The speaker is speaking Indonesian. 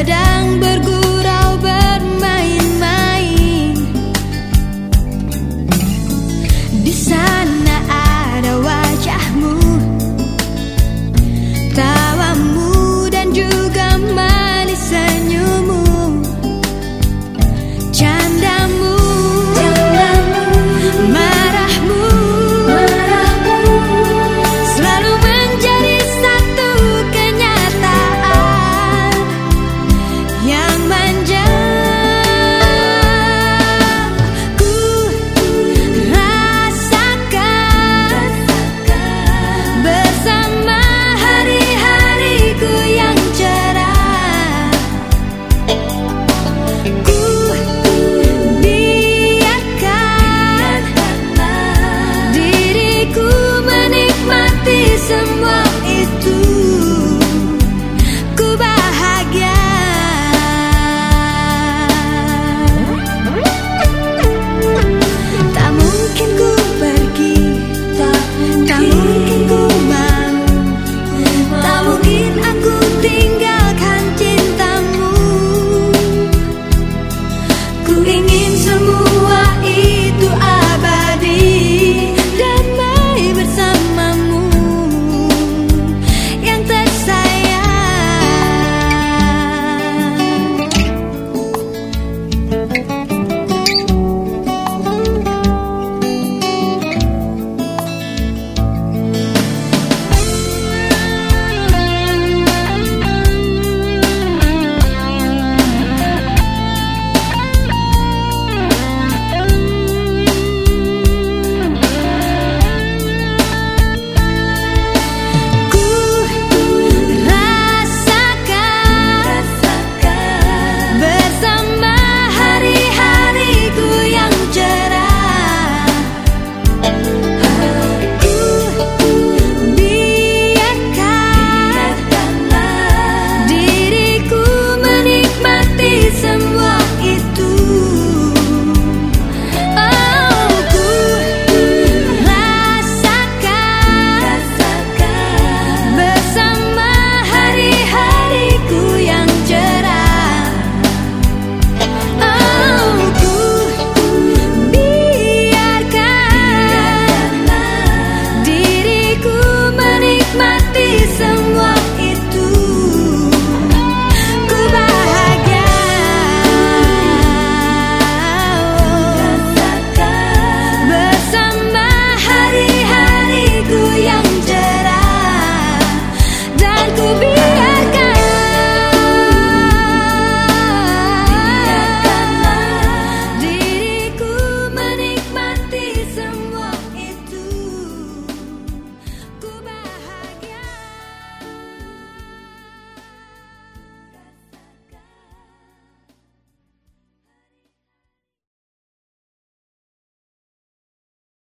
sedang bergurau bermain-main. Di